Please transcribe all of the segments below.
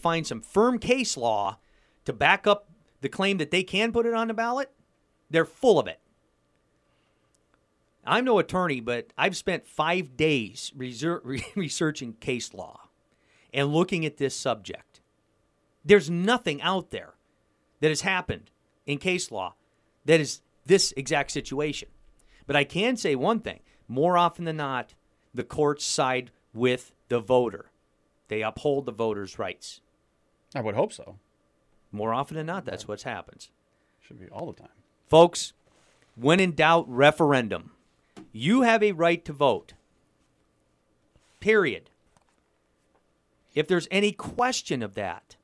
find some firm case law to back up the claim that they can put it on the ballot, they're full of it. I'm no attorney, but I've spent five days researching case law and looking at this subject. There's nothing out there that has happened in case law that is this exact situation. But I can say one thing more often than not, the courts side with the voter, they uphold the voter's rights. I would hope so. More often than not, that's what happens. Should be all the time. Folks, when in doubt, referendum. You have a right to vote. Period. If there's any question of that,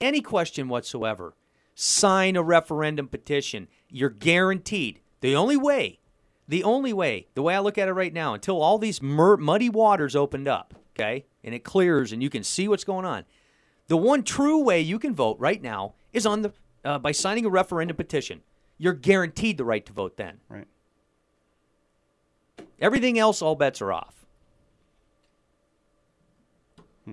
any question whatsoever, sign a referendum petition. You're guaranteed. The only way, the only way, the way I look at it right now, until all these mur- muddy waters opened up, okay, and it clears and you can see what's going on, the one true way you can vote right now is on the uh, by signing a referendum petition. You're guaranteed the right to vote then. Right. Everything else, all bets are off. Hmm.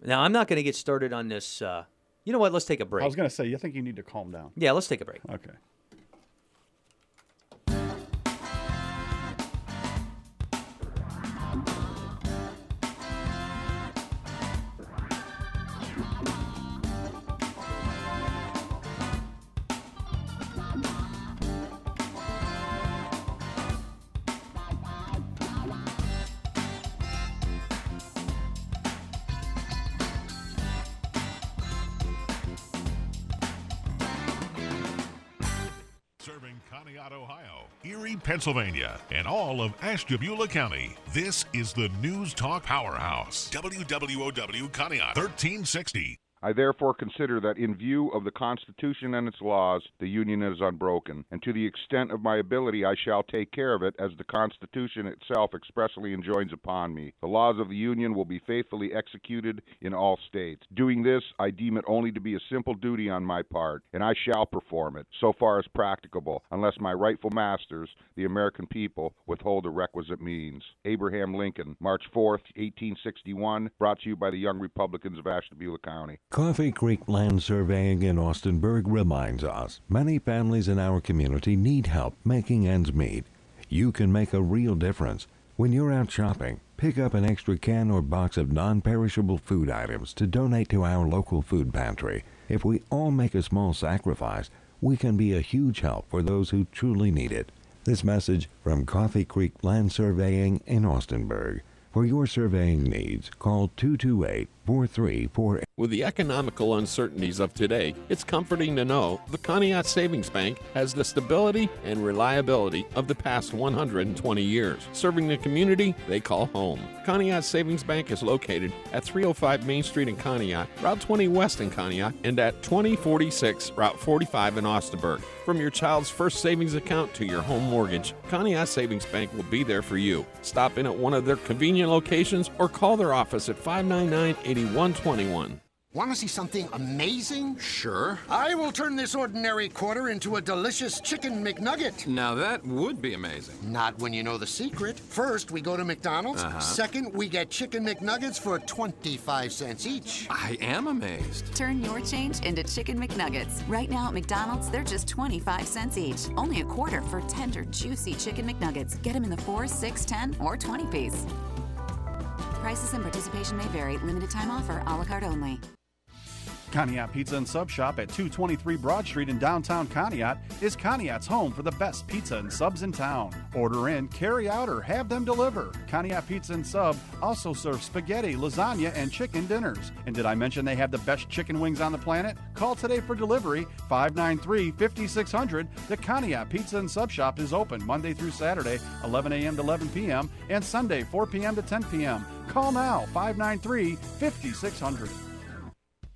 Now, I'm not going to get started on this. Uh, you know what? Let's take a break. I was going to say, you think you need to calm down. Yeah, let's take a break. Okay. Pennsylvania, and all of Ashtabula County. This is the News Talk Powerhouse. WWOW Conneaut 1360. I therefore consider that in view of the Constitution and its laws, the Union is unbroken, and to the extent of my ability I shall take care of it as the Constitution itself expressly enjoins upon me. The laws of the Union will be faithfully executed in all states. Doing this, I deem it only to be a simple duty on my part, and I shall perform it, so far as practicable, unless my rightful masters, the American people, withhold the requisite means. Abraham Lincoln, March 4, 1861, brought to you by the Young Republicans of Ashtabula County. Coffee Creek Land Surveying in Austinburg reminds us many families in our community need help making ends meet. You can make a real difference. When you're out shopping, pick up an extra can or box of non perishable food items to donate to our local food pantry. If we all make a small sacrifice, we can be a huge help for those who truly need it. This message from Coffee Creek Land Surveying in Austinburg. For your surveying needs, call 228 4348. With the economical uncertainties of today, it's comforting to know the Conneaut Savings Bank has the stability and reliability of the past 120 years, serving the community they call home. Conneaut Savings Bank is located at 305 Main Street in Conneaut, Route 20 West in Conneaut, and at 2046 Route 45 in Austinburg. From your child's first savings account to your home mortgage, Conneaut Savings Bank will be there for you. Stop in at one of their convenient locations or call their office at 599 8121. Want to see something amazing? Sure. I will turn this ordinary quarter into a delicious chicken McNugget. Now that would be amazing. Not when you know the secret. First, we go to McDonald's. Uh-huh. Second, we get chicken McNuggets for 25 cents each. I am amazed. Turn your change into chicken McNuggets. Right now at McDonald's, they're just 25 cents each. Only a quarter for tender, juicy chicken McNuggets. Get them in the 4, 6, 10, or 20 piece. Prices and participation may vary. Limited time offer, a la carte only. Conneaut Pizza and Sub Shop at 223 Broad Street in downtown Conneaut is Conneaut's home for the best pizza and subs in town. Order in, carry out, or have them deliver. Conneaut Pizza and Sub also serves spaghetti, lasagna, and chicken dinners. And did I mention they have the best chicken wings on the planet? Call today for delivery 593 5600. The Conneaut Pizza and Sub Shop is open Monday through Saturday, 11 a.m. to 11 p.m., and Sunday, 4 p.m. to 10 p.m. Call now 593 5600.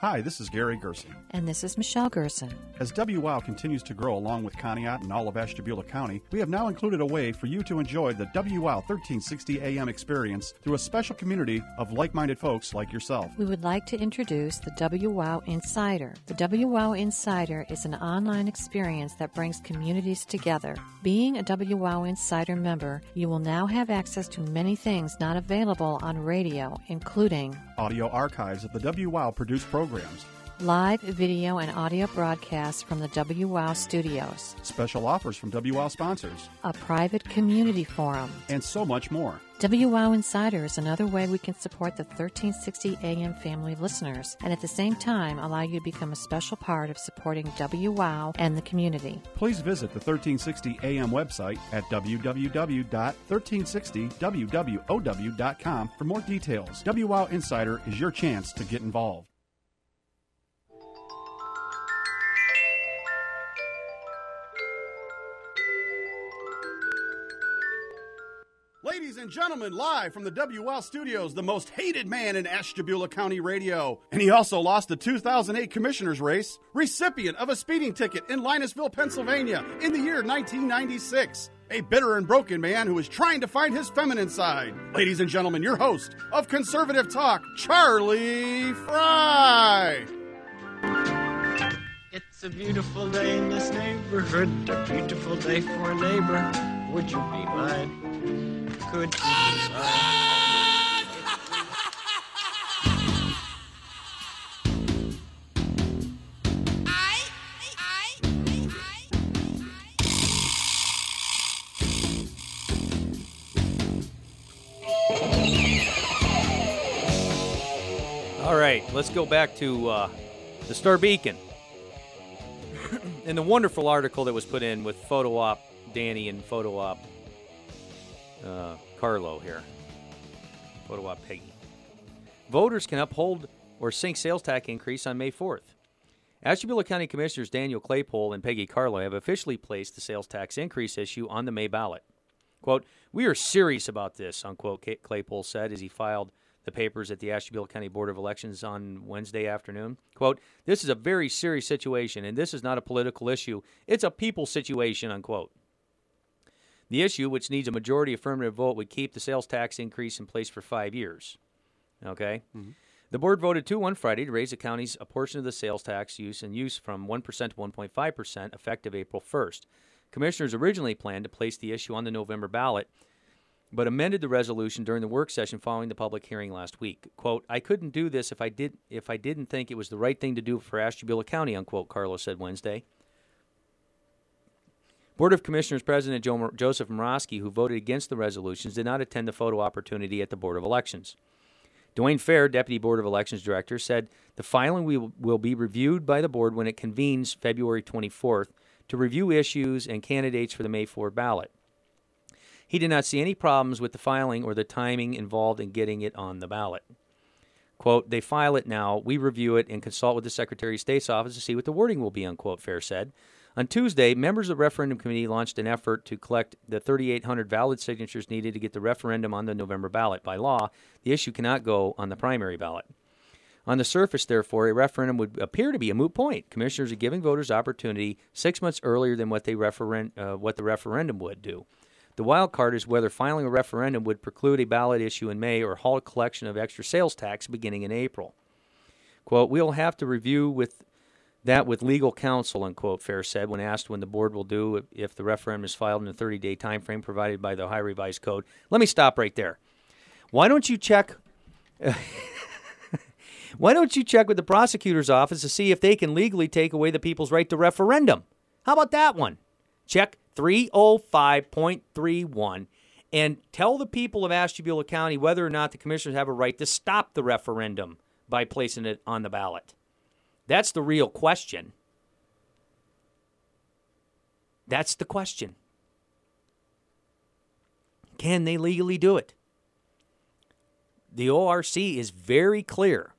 Hi, this is Gary Gerson. And this is Michelle Gerson. As WOW continues to grow along with Conneaut and all of Ashtabula County, we have now included a way for you to enjoy the WOW 1360 AM experience through a special community of like minded folks like yourself. We would like to introduce the WOW Insider. The WOW Insider is an online experience that brings communities together. Being a WOW Insider member, you will now have access to many things not available on radio, including audio archives of the WOW produced programs live video and audio broadcasts from the WOW studios, special offers from WOW sponsors, a private community forum, and so much more. WOW Insider is another way we can support the 1360 AM family listeners and at the same time allow you to become a special part of supporting WOW and the community. Please visit the 1360 AM website at www.1360wwow.com for more details. WOW Insider is your chance to get involved. And gentlemen, live from the WL studios, the most hated man in Ashtabula County radio. And he also lost the 2008 commissioner's race, recipient of a speeding ticket in Linesville, Pennsylvania in the year 1996. A bitter and broken man who is trying to find his feminine side. Ladies and gentlemen, your host of Conservative Talk, Charlie Fry. It's a beautiful day in this neighborhood, a beautiful day for a neighbor. Would you be mine? Could? All right, let's go back to uh, the Star Beacon and the wonderful article that was put in with photo op Danny and photo op uh, Carlo here. Photo Peggy. Voters can uphold or sink sales tax increase on May 4th. Ashtabula County Commissioners Daniel Claypool and Peggy Carlo have officially placed the sales tax increase issue on the May ballot. Quote, We are serious about this, unquote, Claypool said as he filed the papers at the Ashtabula County Board of Elections on Wednesday afternoon. Quote, This is a very serious situation, and this is not a political issue. It's a people situation, unquote. The issue, which needs a majority affirmative vote, would keep the sales tax increase in place for five years. Okay? Mm-hmm. The board voted 2 1 Friday to raise the county's a portion of the sales tax use and use from 1% to 1.5% effective April 1st. Commissioners originally planned to place the issue on the November ballot, but amended the resolution during the work session following the public hearing last week. Quote, I couldn't do this if I did if I didn't think it was the right thing to do for Ashtabula County, unquote, Carlos said Wednesday. Board of Commissioners President Joseph Moroski, who voted against the resolutions, did not attend the photo opportunity at the Board of Elections. Dwayne Fair, Deputy Board of Elections Director, said the filing will, will be reviewed by the board when it convenes February 24th to review issues and candidates for the May 4 ballot. He did not see any problems with the filing or the timing involved in getting it on the ballot. Quote, they file it now, we review it, and consult with the Secretary of State's office to see what the wording will be, unquote, Fair said. On Tuesday, members of the referendum committee launched an effort to collect the 3,800 valid signatures needed to get the referendum on the November ballot. By law, the issue cannot go on the primary ballot. On the surface, therefore, a referendum would appear to be a moot point. Commissioners are giving voters opportunity six months earlier than what, they referen- uh, what the referendum would do. The wild card is whether filing a referendum would preclude a ballot issue in May or halt collection of extra sales tax beginning in April. Quote, we'll have to review with that with legal counsel, unquote, Fair said when asked when the board will do if the referendum is filed in a 30 day time frame provided by the Ohio Revised Code. Let me stop right there. Why don't you check? why don't you check with the prosecutor's office to see if they can legally take away the people's right to referendum? How about that one? Check 305.31 and tell the people of Ashtabula County whether or not the commissioners have a right to stop the referendum by placing it on the ballot. That's the real question. That's the question. Can they legally do it? The ORC is very clear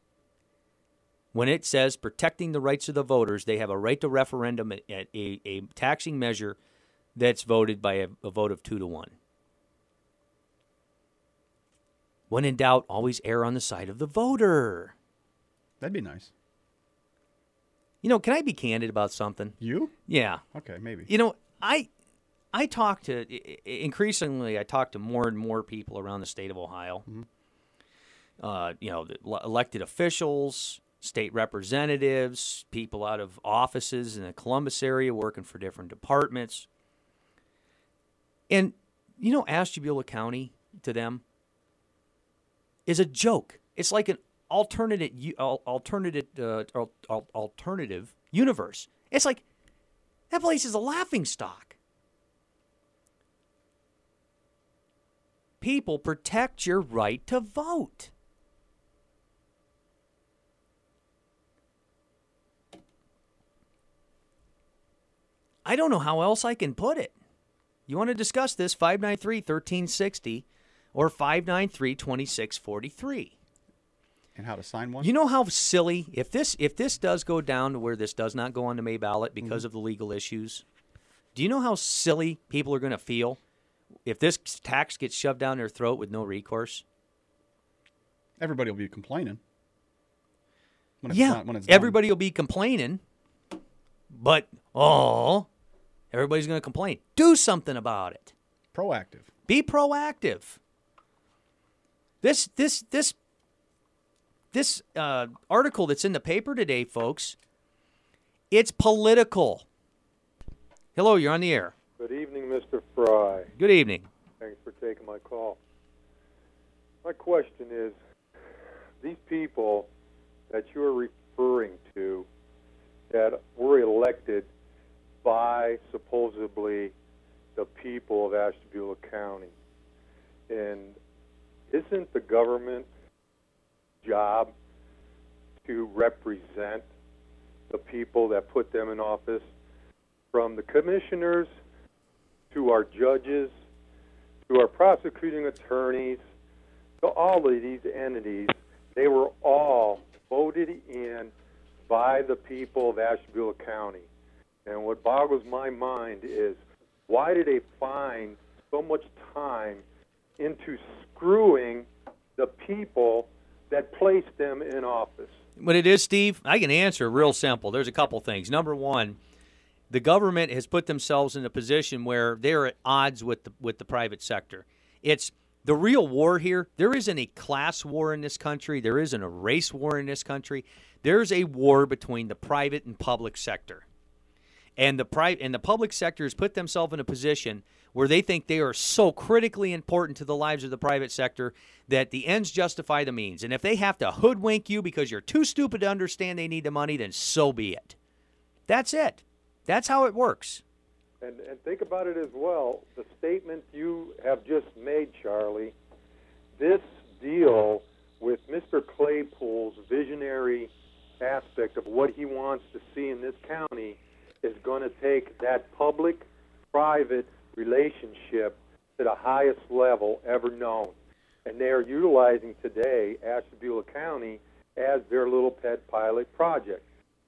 when it says protecting the rights of the voters, they have a right to referendum at a, a, taxing measure that's voted by a, a vote of two to one. When in doubt, always err on the side of the voter. That'd be nice. You know, can I be candid about something? You? Yeah. Okay, maybe. You know, I I talk to increasingly I talk to more and more people around the state of Ohio. Uh, you know, the elected officials, state representatives, people out of offices in the Columbus area working for different departments. And you know, Ashtabula County to them is a joke. It's like an alternative u- alternative uh, al- al- alternative universe. It's like that place is a laughing stock. People protect your right to vote. I don't know how else I can put it. You want to discuss this 593 1360 or 593 2643. And how to sign one? You know how silly if this if this does go down to where this does not go on the May ballot because mm-hmm. of the legal issues. Do you know how silly people are going to feel if this tax gets shoved down their throat with no recourse? Everybody will be complaining. When it's yeah, not- when it's done. everybody will be complaining, but oh, everybody's going to complain. Do something about it. Proactive. Be proactive. This this this this uh, article that's in the paper today, folks. It's political. Hello, you're on the air. Good evening, Mr. Fry. Good evening. Thanks for taking my call. My question is these people that you're referring to that were elected by supposedly the people of Ashtabula County, and isn't the government job to represent the people that put them in office from the commissioners to our judges to our prosecuting attorneys to all of these entities. They were all voted in by the people of Ashtabula County. And what boggles my mind is why do they find so much time into screwing the people that placed them in office What it is, Steve, I can answer real simple. There's a couple things. Number one, the government has put themselves in a position where they're at odds with the, with the private sector. It's the real war here. There isn't a class war in this country. There isn't a race war in this country. There's a war between the private and public sector. And the private and the public sector has put themselves in a position where they think they are so critically important to the lives of the private sector that the ends justify the means. And if they have to hoodwink you because you're too stupid to understand they need the money, then so be it. That's it. That's how it works. And, and think about it as well. The statement you have just made, Charlie, this deal with Mr. Claypool's visionary aspect of what he wants to see in this county is going to take that public private relationship to the highest level ever known. And they are utilizing today Ashtabula County as their little pet pilot project.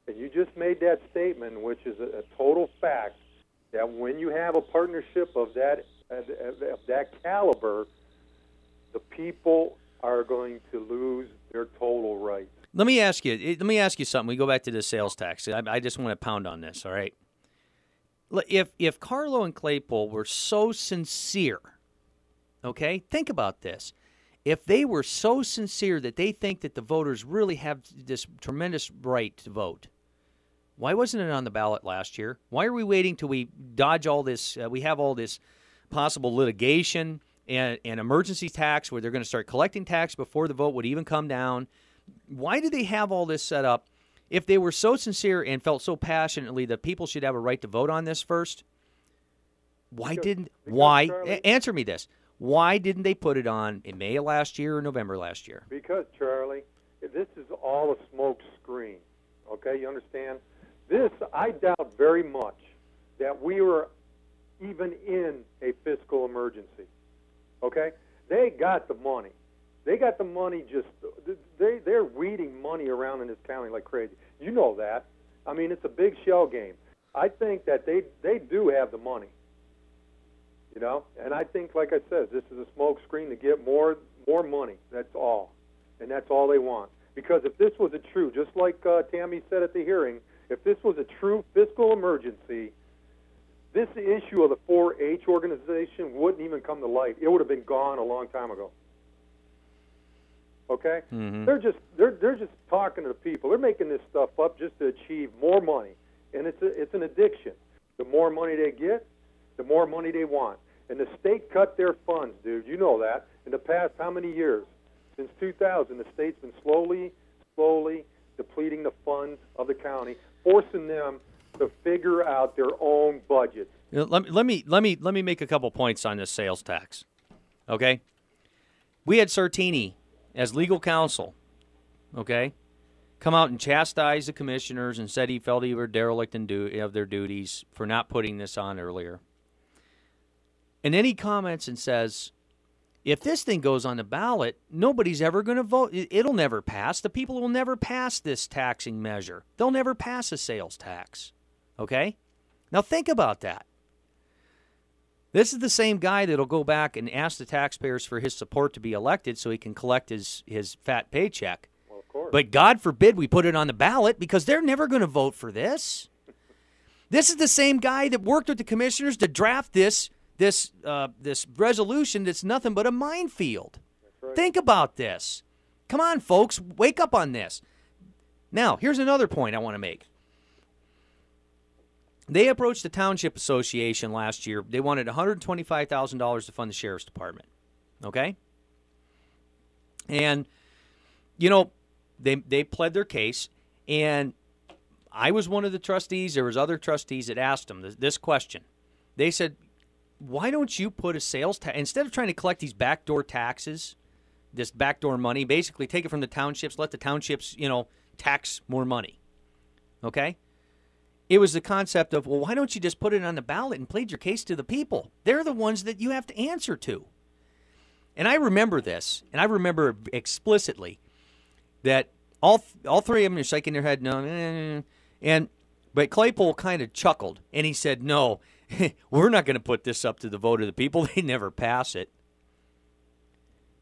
And you just made that statement, which is a, a total fact, that when you have a partnership of that uh, of uh, of that caliber, the people are going to lose their total rights. Let me ask you. Let me ask you something. We go back to the sales tax. I, I just want to pound on this. All right. If if Carlo and Claypool were so sincere, okay, think about this. If they were so sincere that they think that the voters really have this tremendous right to vote, why wasn't it on the ballot last year? Why are we waiting till we dodge all this? Uh, we have all this possible litigation and, and emergency tax where they're going to start collecting tax before the vote would even come down. Why did they have all this set up? If they were so sincere and felt so passionately that people should have a right to vote on this first, why didn't why a- answer me this? Why didn't they put it on in May of last year or November last year? Because Charlie, this is all a smoke screen. Okay, you understand? This, I doubt very much that we were even in a fiscal emergency. Okay, they got the money. They got the money. Just they they're weeding money around in this county like crazy. You know that. I mean, it's a big shell game. I think that they they do have the money. You know, and I think, like I said, this is a smoke screen to get more more money. That's all, and that's all they want. Because if this was a true, just like uh, Tammy said at the hearing, if this was a true fiscal emergency, this issue of the 4-H organization wouldn't even come to light. It would have been gone a long time ago. Okay? Mm-hmm. They're just they're they're just talking to the people. They're making this stuff up just to achieve more money, and it's a, it's an addiction. The more money they get, the more money they want. And the state cut their funds, dude. You know that. In the past, how many years? Since 2000, the state's been slowly, slowly depleting the funds of the county, forcing them to figure out their own budgets. You know, let, let me let me let me make a couple points on this sales tax. Okay, we had Sartini as legal counsel. Okay, come out and chastise the commissioners and said he felt he were derelict in of their duties for not putting this on earlier. And then he comments and says, if this thing goes on the ballot, nobody's ever going to vote. It- It'll never pass. The people will never pass this taxing measure. They'll never pass a sales tax. Okay? Now think about that. This is the same guy that'll go back and ask the taxpayers for his support to be elected so he can collect his, his fat paycheck. Well, of course. But God forbid we put it on the ballot because they're never going to vote for this. This is the same guy that worked with the commissioners to draft this this uh, this resolution that's nothing but a minefield. Think about this. Come on, folks, wake up on this. Now, here's another point I want to make. They approached the Township Association last year. They wanted $125,000 to fund the Sheriff's Department. Okay? And, you know, they, they pled their case. And I was one of the trustees. There was other trustees that asked them this, this question. They said, why don't you put a sales tax, instead of trying to collect these backdoor taxes, this backdoor money, basically take it from the townships, let the townships, you know, tax more money. Okay? It was the concept of, well, why don't you just put it on the ballot and plead your case to the people? They're the ones that you have to answer to. And I remember this, and I remember explicitly that all all three of them are shaking their head no, and but Claypool kind of chuckled and he said, "No, we're not going to put this up to the vote of the people. They never pass it."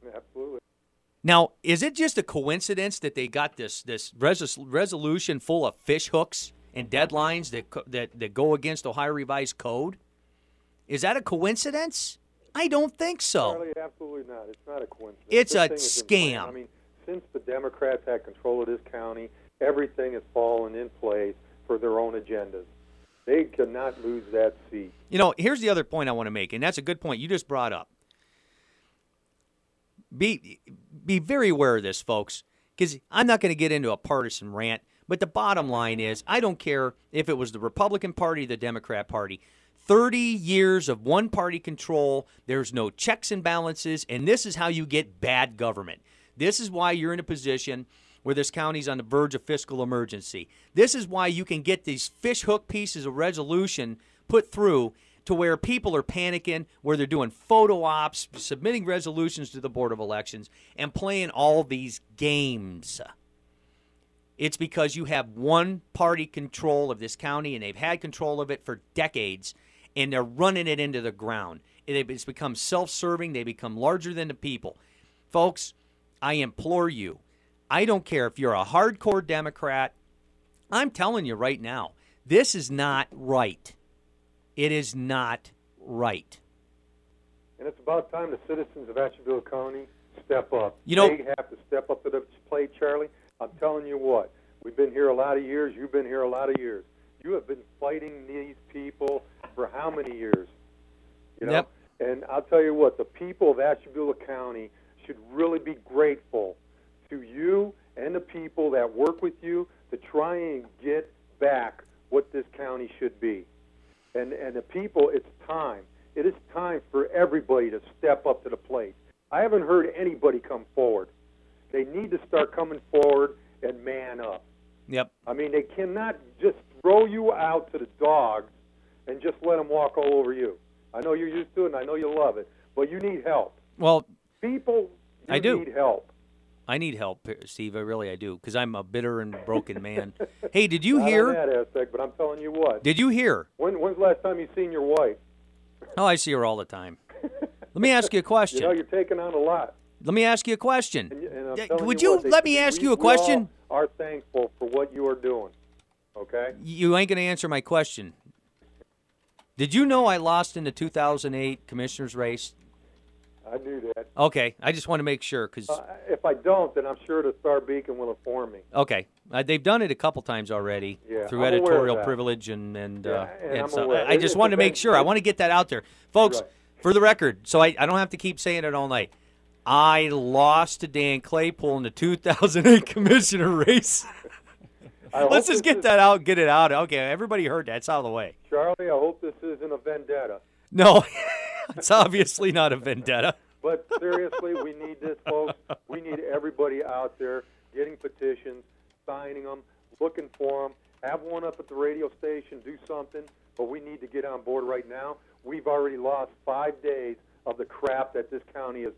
Absolutely. Now, is it just a coincidence that they got this this res- resolution full of fish hooks and deadlines that co- that that go against Ohio Revised Code? Is that a coincidence? I don't think so. Charlie, absolutely not. It's not a coincidence. It's This a thing is in plan. scam. I mean, since the Democrats had control of this county, everything has fallen in place for their own agendas. They cannot lose that seat. You know, here's the other point I want to make, and that's a good point you just brought up. Be be very aware of this, folks, because I'm not going to get into a partisan rant. But the bottom line is, I don't care if it was the Republican Party, the Democrat Party. 30 years of one party control, there's no checks and balances, and this is how you get bad government. This is why you're in a position where this county's on the verge of fiscal emergency. This is why you can get these fishhook pieces of resolution put through to where people are panicking, where they're doing photo ops, submitting resolutions to the Board of Elections, and playing all these games. It's because you have one party control of this county, and they've had control of it for decades, and they're running it into the ground. It- It's become self serving, they become larger than the people. Folks, I implore you, I don't care if you're a hardcore Democrat, I'm telling you right now, this is not right. It is not right. And it's about time the citizens of Ashtabula County step up. You know- they have to step up to the plate, Charlie. I'm telling you what. We've been here a lot of years. You've been here a lot of years. You have been fighting these people for how many years? You know. Yep. And I'll tell you what. The people of Ashtabula County should really be grateful to you and the people that work with you to try and get back what this county should be. And and the people, it's time. It is time for everybody to step up to the plate. I haven't heard anybody come forward. They need to start coming forward and man up. Yep. I mean, they cannot just throw you out to the dogs and just let them walk all over you. I know you're used to it, and I know you love it, but you need help. Well, People, I do. need help. I need help, Steve. I really I do because I'm a bitter and broken man. hey, did you Not hear? that aspect, but I'm telling you what. Did you hear? When, when's the last time you seen your wife? Oh, I see her all the time. Let me ask you a question. You know, you're taking on a lot. Let me ask you a question. And, and I'm Yeah, telling would you, you what, they- let me ask we- you a question? are thankful for what you are doing. Okay. You ain't going to answer my question. Did you know I lost in the 2008 commissioner's race? I knew that. Okay, I just want to make sure because Uh, if I don't, then I'm sure the Star Beacon will inform me. okay, uh, they've done it a couple times already Yeah, through I'm editorial privilege and and, Yeah, uh, and and so. I, I just wanted to make sure. I want to get that out there, folks. Right. For the record, so I, I don't have to keep saying it all night. I lost to Dan Claypool in the 2008 commissioner race. Let's just get is- that out, get it out. Okay, everybody heard that. It's out of the way. Charlie, I hope this isn't a vendetta. No, it's obviously not a vendetta. But seriously, we need this, folks. We need everybody out there getting petitions, signing them, looking for them. Have one up at the radio station, do something. But we need to get on board right now. We've already lost five days of the crap that this county has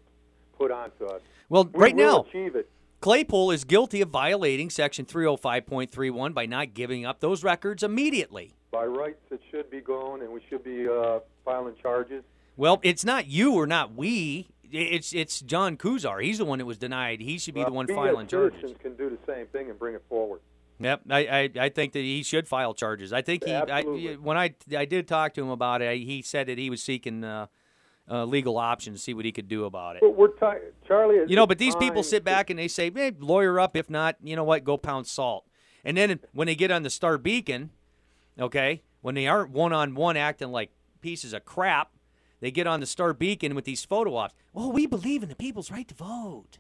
put onto us. Well, We right now, achieve it. Claypool is guilty of violating Section 305.31 by not giving up those records immediately. By rights, it should be going, and we should be uh, filing charges. Well, it's not you or not we. It's it's John Kuzar. He's the one that was denied. He should be the one filing charges. can do the same thing and bring it forward. Yep, I, I, I think that he should file charges. I think he I, when I I did talk to him about it, he said that he was seeking uh, uh, legal options to see what he could do about it. But we're ti Charlie. You know, but these people sit back and they say, hey, lawyer up. If not, you know what, go pound salt. And then when they get on the Star Beacon, okay, when they aren't one on one acting like pieces of crap, they get on the Star Beacon with these photo ops. Well, we believe in the people's right to vote.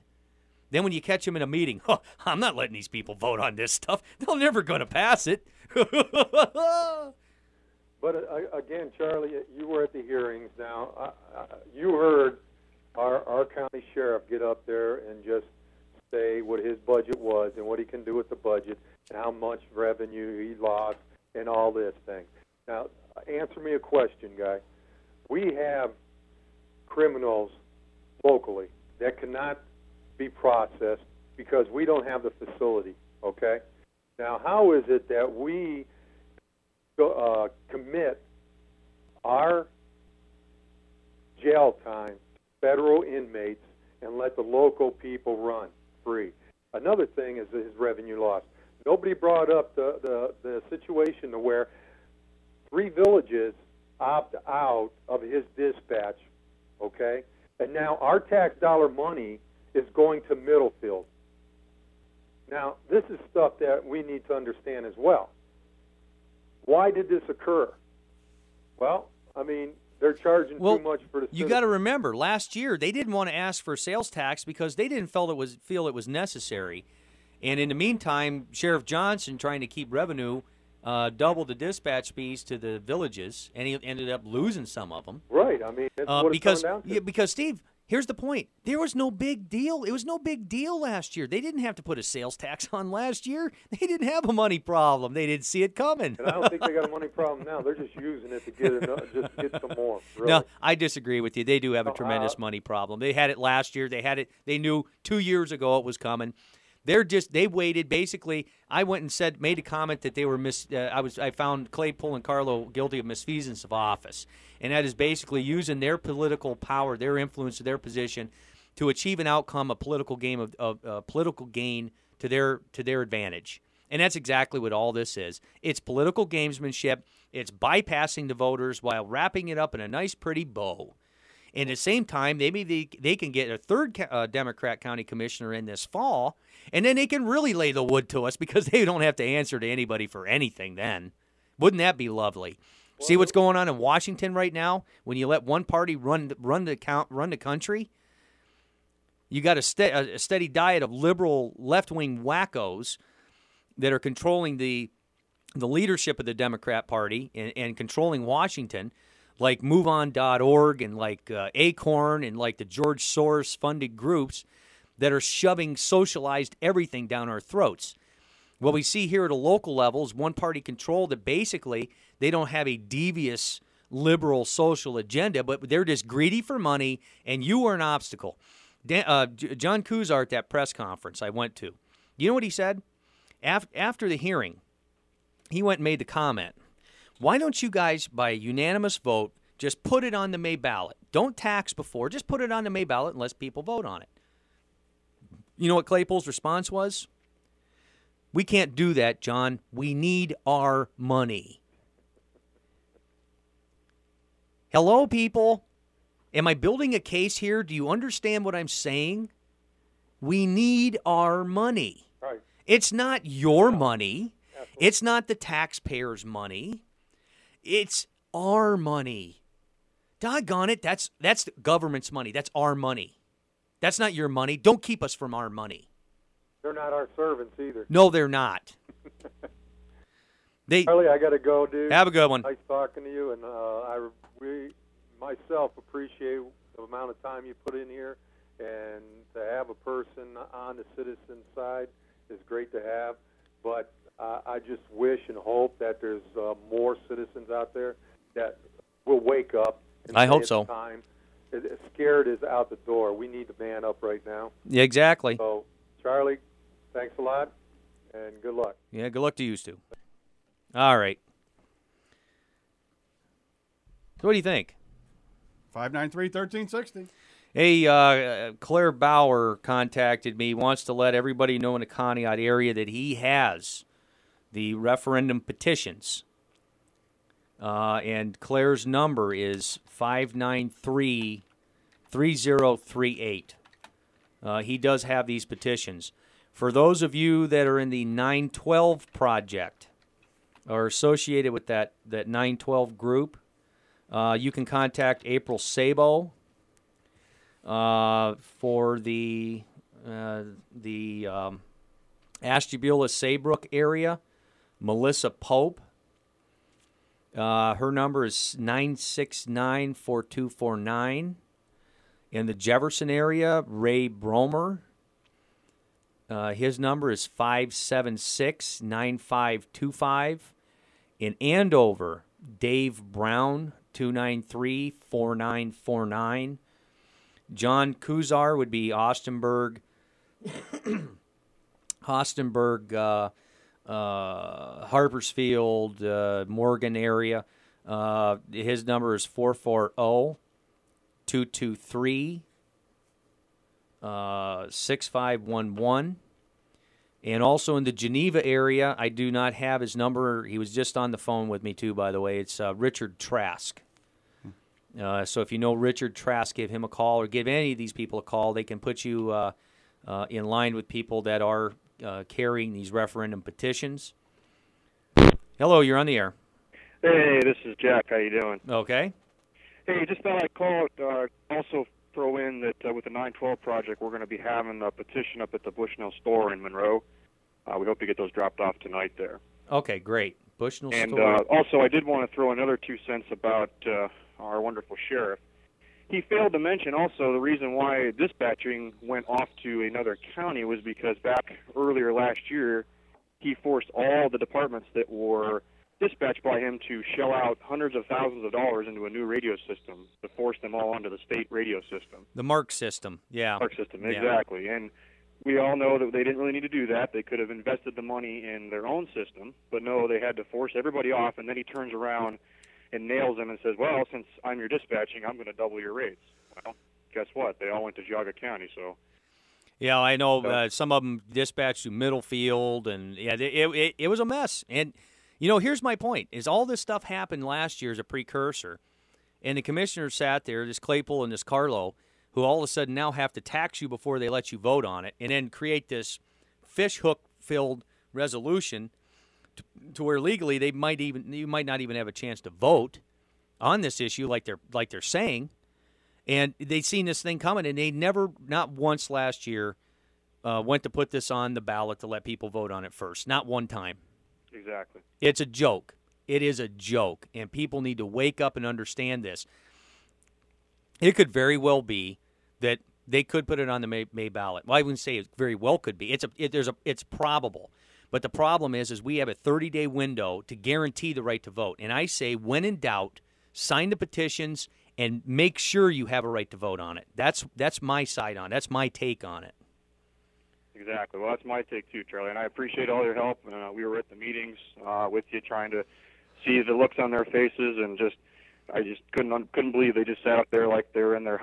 Then when you catch them in a meeting, oh, I'm not letting these people vote on this stuff. They're never going to pass it. But uh, again, Charlie, you were at the hearings. Now, uh, uh, you heard our our county sheriff get up there and just say what his budget was and what he can do with the budget and how much revenue he lost and all this thing. Now, answer me a question, guy. We have criminals locally that cannot be processed because we don't have the facility. Okay. Now, how is it that we uh, commit our jail time federal inmates and let the local people run free. Another thing is his revenue loss. Nobody brought up the, the, the situation to where three villages opt out of his dispatch, okay? And now our tax dollar money is going to Middlefield. Now, this is stuff that we need to understand as well. Why did this occur? Well, I mean, they're charging Well, too much for the You got to remember, last year they didn't want to ask for sales tax because they didn't feel it was feel it was necessary. And in the meantime, Sheriff Johnson, trying to keep revenue, uh, doubled the dispatch fees to the villages, and he ended up losing some of them. Right. I mean, that's Uh, what because it's down to. yeah, because Steve, here's the point: there was no big deal. It was no big deal last year. They didn't have to put a sales tax on last year. They didn't have a money problem. They didn't see it coming. And I don't think they got a money problem now. They're just using it to get enough, just get some more. Really. No, I disagree with you. They do have a tremendous uh, money problem. They had it last year. They had it. They knew two years ago it was coming. They're just they waited. Basically, I went and said made a comment that they were mis. Uh, I was I found Claypool and Carlo guilty of misfeasance of office, and that is basically using their political power, their influence, their position to achieve an outcome, a political game of, of uh, political gain to their to their advantage. And that's exactly what all this is. It's political gamesmanship. It's bypassing the voters while wrapping it up in a nice, pretty bow. And at the same time, maybe they, they can get a third uh, Democrat county commissioner in this fall, and then they can really lay the wood to us because they don't have to answer to anybody for anything then. Wouldn't that be lovely? See what's going on in Washington right now when you let one party run run the count run the country? You got a, ste- a steady diet of liberal left wing wackos that are controlling the the leadership of the Democrat Party and, and controlling Washington, like MoveOn.org and like uh, Acorn and like the George Soros funded groups that are shoving socialized everything down our throats. What we see here at a local level is one party control that basically they don't have a devious liberal social agenda, but they're just greedy for money, and you are an obstacle. Dan, uh, John Kuzar at that press conference I went to, you know what he said? Af- after the hearing, he went and made the comment. Why don't you guys, by unanimous vote, just put it on the May ballot? Don't tax before, just put it on the May ballot and let people vote on it. You know what Claypool's response was? We can't do that, John. We need our money. Hello, people. Am I building a case here? Do you understand what I'm saying? We need our money. Right. It's not your money. It's not the taxpayers' money. It's our money. Doggone it, that's that's the government's money. That's our money. That's not your money. Don't keep us from our money. They're not our servants either. No, they're not. They Charlie, I got to go, dude. Have a good one. Nice talking to you, and uh, I we myself appreciate the amount of time you put in here, and to have a person on the citizen side is great to have. But uh, I just wish and hope that there's uh, more citizens out there that will wake up. And I hope so. Time. It- it- Scared is out the door. We need to man up right now. Yeah, exactly. So, Charlie, thanks a lot, and good luck. Yeah, good luck to you two. All right. So what do you think? 593 1360. Hey, uh, Claire Bauer contacted me. Wants to let everybody know in the Conneaut area that he has the referendum petitions. Uh, and Claire's number is 593 3038. Uh, he does have these petitions. For those of you that are in the 912 project or associated with that, that 912 group, uh, you can contact April Sabo uh, for the uh, the um, Ashtabula Saybrook area. Melissa Pope. Uh, her number is 969 4249. In the Jefferson area, Ray Bromer. Uh, his number is 576 9525. In Andover, Dave Brown, 293 4949. John Kuzar would be Austinburg, Austinburg, uh, uh, Harpersfield, uh, Morgan area. Uh, his number is 440 223 uh, 6511. And also in the Geneva area, I do not have his number. He was just on the phone with me, too, by the way. It's uh, Richard Trask. Uh, so if you know Richard Trask, give him a call or give any of these people a call. They can put you in line with people that are uh, carrying these referendum petitions. Hello, you're on the air. Hey, this is Jack. How you doing? Okay. Hey, just thought I'd call. Uh, also throw in that uh, with the 912 project, we're going to be having a petition up at the Bushnell store in Monroe. Uh, we hope to get those dropped off tonight there. Okay, great. Bushnell and store. uh, also, I did want to throw another two cents about uh, our wonderful sheriff. He failed to mention also the reason why dispatching went off to another county was because back earlier last year, he forced all the departments that were dispatched by him to shell out hundreds of thousands of dollars into a new radio system to force them all onto the state radio system. the MARCS system. Yeah. MARCS system, Yeah. exactly. And we all know that they didn't really need to do that. They could have invested the money in their own system, but no, they had to force everybody off. And then he turns around and nails them and says, "Well, since I'm your dispatching, I'm going to double your rates." Well, guess what? They all went to Geauga County, so Yeah, I know. Uh, some of them dispatched to Middlefield, and yeah, it, it, it was a mess. And you know, here's my point: is all this stuff happened last year as a precursor, and the commissioners sat there, this Claypool and this Carlo, who all of a sudden now have to tax you before they let you vote on it, and then create this fish hook filled resolution to, to where legally they might even you might not even have a chance to vote on this issue like they're like they're saying and they'd seen this thing coming, and they never, not once last year, uh, went to put this on the ballot to let people vote on it first. Not one time. exactly. It's a joke. It is a joke, and people need to wake up and understand this. It could very well be that they could put it on the May, May ballot. Well, I wouldn't say it very well could be. It's a it, there's a it's probable, But the problem is, is we have a 30 day window to guarantee the right to vote. And I say, when in doubt, sign the petitions and make sure you have a right to vote on it. That's that's my side on. it. That's my take on it. Exactly. Well, that's my take too, Charlie. And I appreciate all your help. Uh, we were at the meetings uh, with you, trying to see the looks on their faces, and just I just couldn't couldn't believe they just sat up there like they're in their